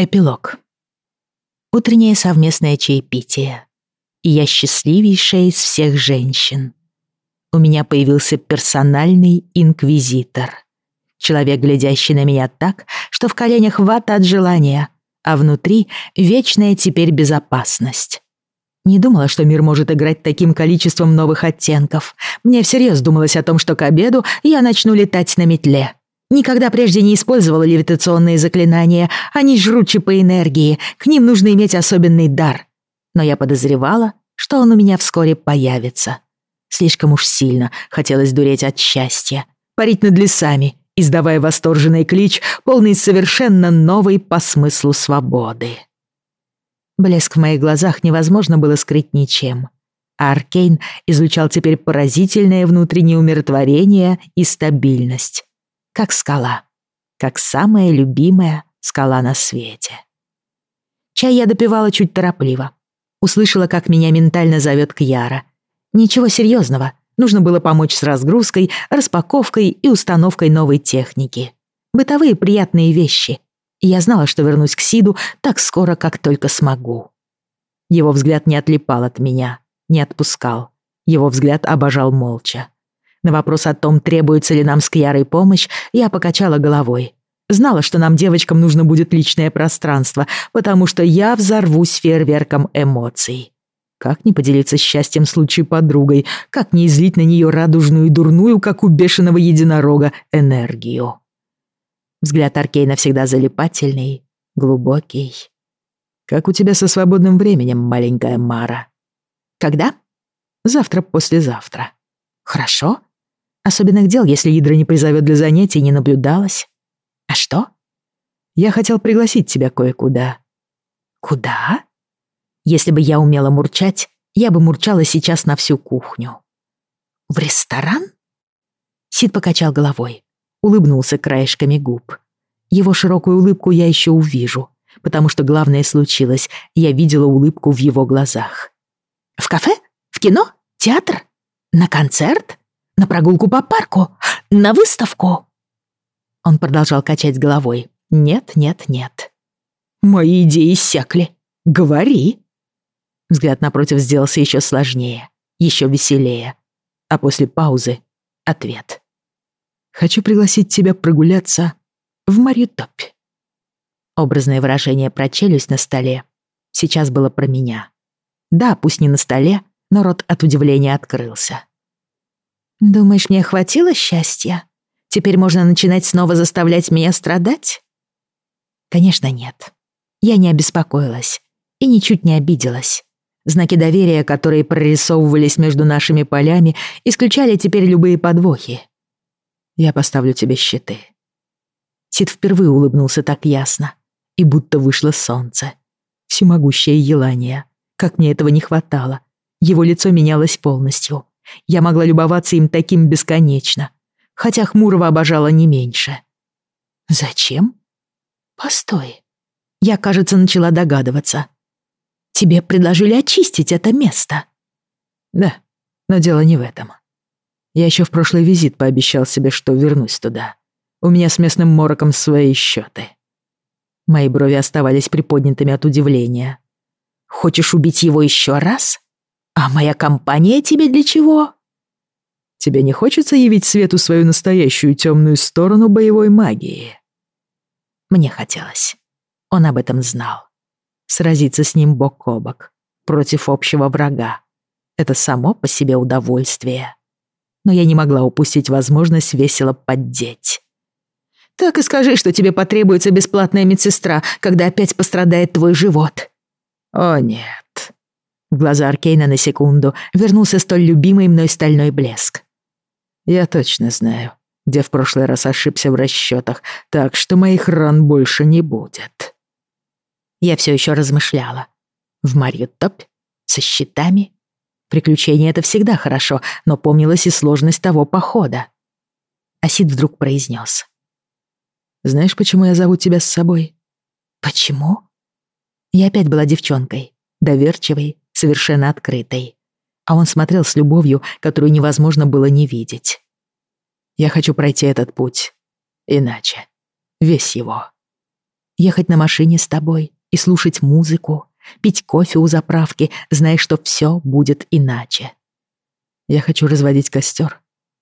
Эпилог. Утреннее совместное чаепитие. И я счастливейшая из всех женщин. У меня появился персональный инквизитор. Человек, глядящий на меня так, что в коленях вата от желания, а внутри вечная теперь безопасность. Не думала, что мир может играть таким количеством новых оттенков. Мне всерьез думалось о том, что к обеду я начну летать на метле. Никогда прежде не использовала левитационные заклинания. Они жручи по энергии. К ним нужно иметь особенный дар. Но я подозревала, что он у меня вскоре появится. Слишком уж сильно хотелось дуреть от счастья. Парить над лесами, издавая восторженный клич, полный совершенно новой по смыслу свободы. Блеск в моих глазах невозможно было скрыть ничем. А Аркейн излучал теперь поразительное внутреннее умиротворение и стабильность как скала, как самая любимая скала на свете. Чай я допивала чуть торопливо. Услышала, как меня ментально зовет Кьяра. Ничего серьезного, нужно было помочь с разгрузкой, распаковкой и установкой новой техники. Бытовые приятные вещи. Я знала, что вернусь к Сиду так скоро, как только смогу. Его взгляд не отлипал от меня, не отпускал. Его взгляд обожал молча. На вопрос о том, требуется ли нам с Кьярой помощь, я покачала головой. Знала, что нам, девочкам, нужно будет личное пространство, потому что я взорвусь фейерверком эмоций. Как не поделиться счастьем с подругой, как не излить на нее радужную и дурную, как у бешеного единорога, энергию. Взгляд Аркейна всегда залипательный, глубокий. «Как у тебя со свободным временем, маленькая Мара?» «Когда?» «Завтра-послезавтра». «Хорошо», Особенных дел, если Идра не призовет для занятий, не наблюдалось. А что? Я хотел пригласить тебя кое-куда. Куда? Если бы я умела мурчать, я бы мурчала сейчас на всю кухню. В ресторан? Сид покачал головой, улыбнулся краешками губ. Его широкую улыбку я еще увижу, потому что главное случилось, я видела улыбку в его глазах. В кафе? В кино? Театр? На концерт? На прогулку по парку? На выставку?» Он продолжал качать головой. «Нет, нет, нет». «Мои идеи иссякли. Говори». Взгляд напротив сделался еще сложнее, еще веселее. А после паузы — ответ. «Хочу пригласить тебя прогуляться в Марьютопь». Образное выражение про челюсть на столе сейчас было про меня. Да, пусть не на столе, но рот от удивления открылся. «Думаешь, мне хватило счастья? Теперь можно начинать снова заставлять меня страдать?» Конечно, нет. Я не обеспокоилась и ничуть не обиделась. Знаки доверия, которые прорисовывались между нашими полями, исключали теперь любые подвохи. «Я поставлю тебе щиты». Сид впервые улыбнулся так ясно, и будто вышло солнце. Всемогущее елание. Как мне этого не хватало. Его лицо менялось полностью. Я могла любоваться им таким бесконечно, хотя Хмурого обожала не меньше. «Зачем?» «Постой. Я, кажется, начала догадываться. Тебе предложили очистить это место». «Да, но дело не в этом. Я еще в прошлый визит пообещал себе, что вернусь туда. У меня с местным мороком свои счеты. Мои брови оставались приподнятыми от удивления. «Хочешь убить его еще раз?» «А моя компания тебе для чего?» «Тебе не хочется явить свету свою настоящую темную сторону боевой магии?» Мне хотелось. Он об этом знал. Сразиться с ним бок о бок, против общего врага. Это само по себе удовольствие. Но я не могла упустить возможность весело поддеть. «Так и скажи, что тебе потребуется бесплатная медсестра, когда опять пострадает твой живот». «О, нет. В глаза Аркейна на секунду вернулся столь любимый мной стальной блеск. «Я точно знаю, где в прошлый раз ошибся в расчетах, так что моих ран больше не будет». Я все еще размышляла. В Марью Топ? Со щитами? Приключения — это всегда хорошо, но помнилась и сложность того похода. Асид вдруг произнес. «Знаешь, почему я зову тебя с собой?» «Почему?» Я опять была девчонкой, доверчивой, совершенно открытой. А он смотрел с любовью, которую невозможно было не видеть. «Я хочу пройти этот путь. Иначе. Весь его. Ехать на машине с тобой и слушать музыку, пить кофе у заправки, зная, что все будет иначе. Я хочу разводить костер,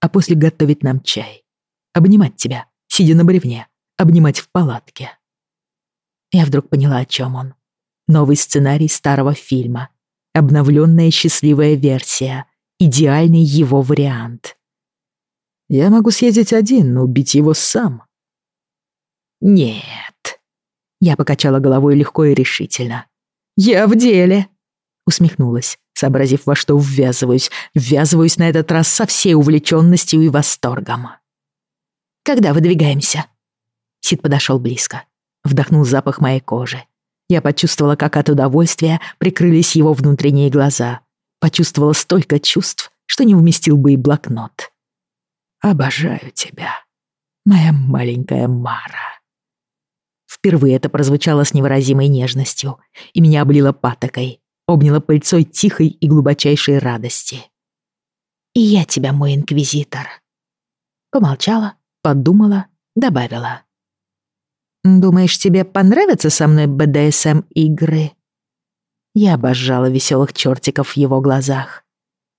а после готовить нам чай. Обнимать тебя, сидя на бревне, обнимать в палатке. Я вдруг поняла, о чем он. Новый сценарий старого фильма. Обновленная счастливая версия. Идеальный его вариант. Я могу съездить один, но убить его сам. Нет. Я покачала головой легко и решительно. Я в деле. Усмехнулась, сообразив, во что ввязываюсь. Ввязываюсь на этот раз со всей увлеченностью и восторгом. Когда выдвигаемся? Сид подошел близко вдохнул запах моей кожи. Я почувствовала, как от удовольствия прикрылись его внутренние глаза. Почувствовала столько чувств, что не вместил бы и блокнот. «Обожаю тебя, моя маленькая Мара». Впервые это прозвучало с невыразимой нежностью, и меня облило патокой, обняло пыльцой тихой и глубочайшей радости. «И я тебя, мой инквизитор». Помолчала, подумала, добавила. Думаешь, тебе понравятся со мной БДСМ-игры?» Я обожала веселых чертиков в его глазах.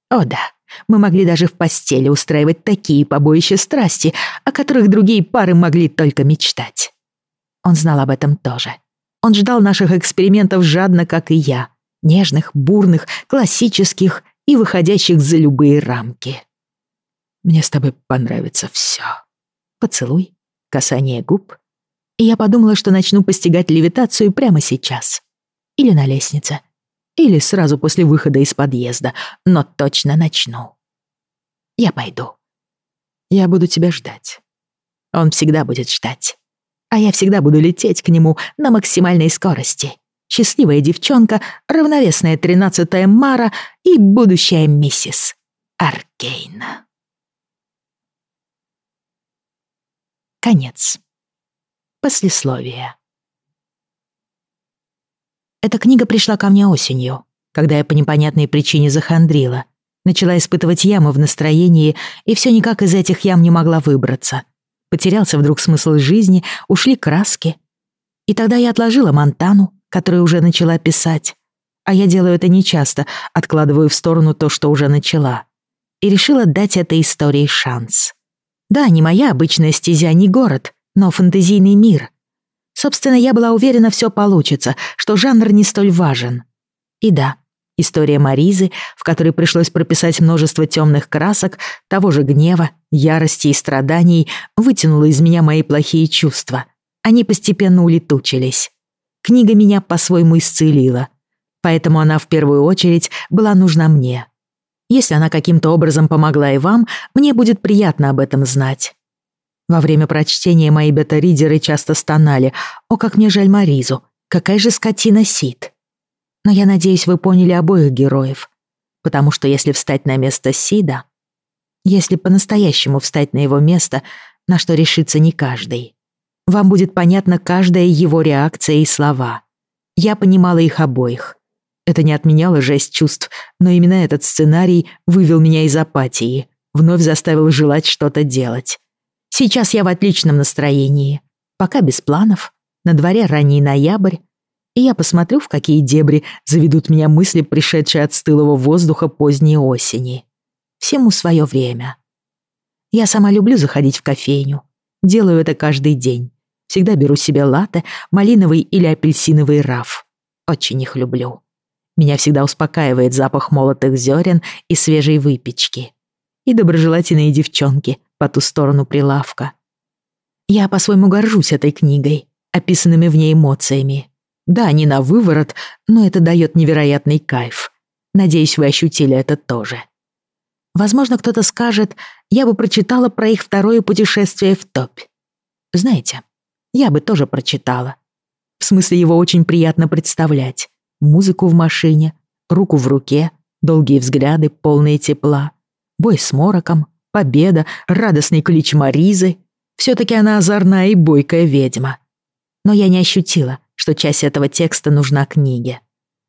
О да, мы могли даже в постели устраивать такие побоища страсти, о которых другие пары могли только мечтать. Он знал об этом тоже. Он ждал наших экспериментов жадно, как и я. Нежных, бурных, классических и выходящих за любые рамки. Мне с тобой понравится все. Поцелуй, касание губ, и я подумала, что начну постигать левитацию прямо сейчас. Или на лестнице. Или сразу после выхода из подъезда. Но точно начну. Я пойду. Я буду тебя ждать. Он всегда будет ждать. А я всегда буду лететь к нему на максимальной скорости. Счастливая девчонка, равновесная тринадцатая Мара и будущая миссис Аркейна. Конец. Послесловие. Эта книга пришла ко мне осенью, когда я по непонятной причине захандрила. Начала испытывать ямы в настроении, и все никак из этих ям не могла выбраться. Потерялся вдруг смысл жизни, ушли краски. И тогда я отложила Монтану, которую уже начала писать. А я делаю это нечасто, откладываю в сторону то, что уже начала. И решила дать этой истории шанс. Да, не моя обычная стезя, не город — но фэнтезийный мир. Собственно, я была уверена, все получится, что жанр не столь важен. И да, история Маризы, в которой пришлось прописать множество темных красок, того же гнева, ярости и страданий, вытянула из меня мои плохие чувства. Они постепенно улетучились. Книга меня по-своему исцелила, поэтому она в первую очередь была нужна мне. Если она каким-то образом помогла и вам, мне будет приятно об этом знать. Во время прочтения мои бета-ридеры часто стонали. «О, как мне жаль Маризу! Какая же скотина Сид!» Но я надеюсь, вы поняли обоих героев. Потому что если встать на место Сида, если по-настоящему встать на его место, на что решится не каждый, вам будет понятна каждая его реакция и слова. Я понимала их обоих. Это не отменяло жесть чувств, но именно этот сценарий вывел меня из апатии, вновь заставил желать что-то делать. Сейчас я в отличном настроении. Пока без планов. На дворе ранний ноябрь. И я посмотрю, в какие дебри заведут меня мысли, пришедшие от стылого воздуха поздней осени. Всему свое время. Я сама люблю заходить в кофейню. Делаю это каждый день. Всегда беру себе латте, малиновый или апельсиновый раф. Очень их люблю. Меня всегда успокаивает запах молотых зерен и свежей выпечки. И доброжелательные девчонки, по ту сторону прилавка. Я по-своему горжусь этой книгой, описанными в ней эмоциями. Да, не на выворот, но это дает невероятный кайф. Надеюсь, вы ощутили это тоже. Возможно, кто-то скажет, я бы прочитала про их второе путешествие в топь. Знаете, я бы тоже прочитала. В смысле, его очень приятно представлять. Музыку в машине, руку в руке, долгие взгляды, полные тепла, бой с мороком, победа, радостный клич Маризы. Все-таки она озорная и бойкая ведьма. Но я не ощутила, что часть этого текста нужна книге.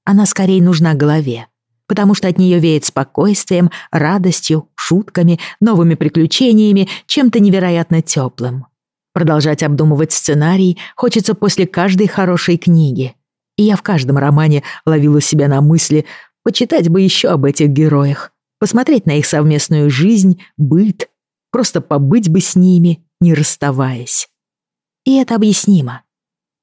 Она скорее нужна голове, потому что от нее веет спокойствием, радостью, шутками, новыми приключениями, чем-то невероятно теплым. Продолжать обдумывать сценарий хочется после каждой хорошей книги. И я в каждом романе ловила себя на мысли почитать бы еще об этих героях, посмотреть на их совместную жизнь, быт, просто побыть бы с ними, не расставаясь. И это объяснимо.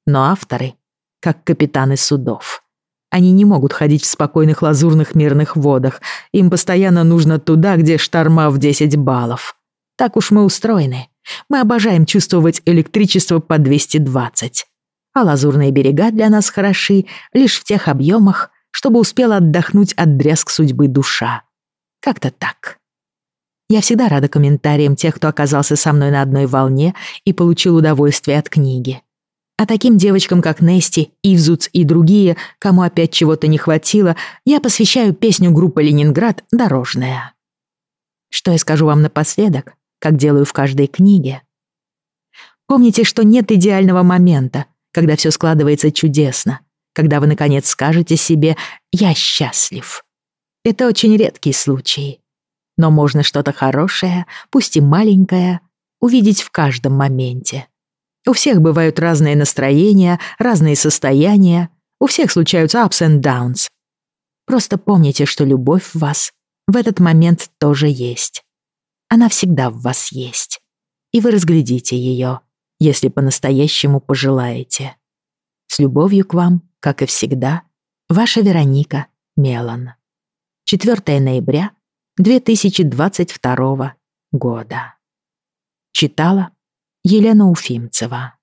Но авторы, как капитаны судов, они не могут ходить в спокойных лазурных мирных водах. Им постоянно нужно туда, где шторма в 10 баллов. Так уж мы устроены. Мы обожаем чувствовать электричество по 220. А лазурные берега для нас хороши лишь в тех объемах, чтобы успела отдохнуть от дрязг судьбы душа. Как-то так. Я всегда рада комментариям тех, кто оказался со мной на одной волне и получил удовольствие от книги. А таким девочкам, как Нести, Ивзуц и другие, кому опять чего-то не хватило, я посвящаю песню группы «Ленинград» «Дорожная». Что я скажу вам напоследок, как делаю в каждой книге? Помните, что нет идеального момента, когда все складывается чудесно, когда вы, наконец, скажете себе «я счастлив». Это очень редкий случай. Но можно что-то хорошее, пусть и маленькое, увидеть в каждом моменте. У всех бывают разные настроения, разные состояния, у всех случаются ups and downs. Просто помните, что любовь в вас в этот момент тоже есть. Она всегда в вас есть. И вы разглядите ее, если по-настоящему пожелаете. С любовью к вам, как и всегда, ваша Вероника Мелан. 4 ноября 2022 года. Читала Елена Уфимцева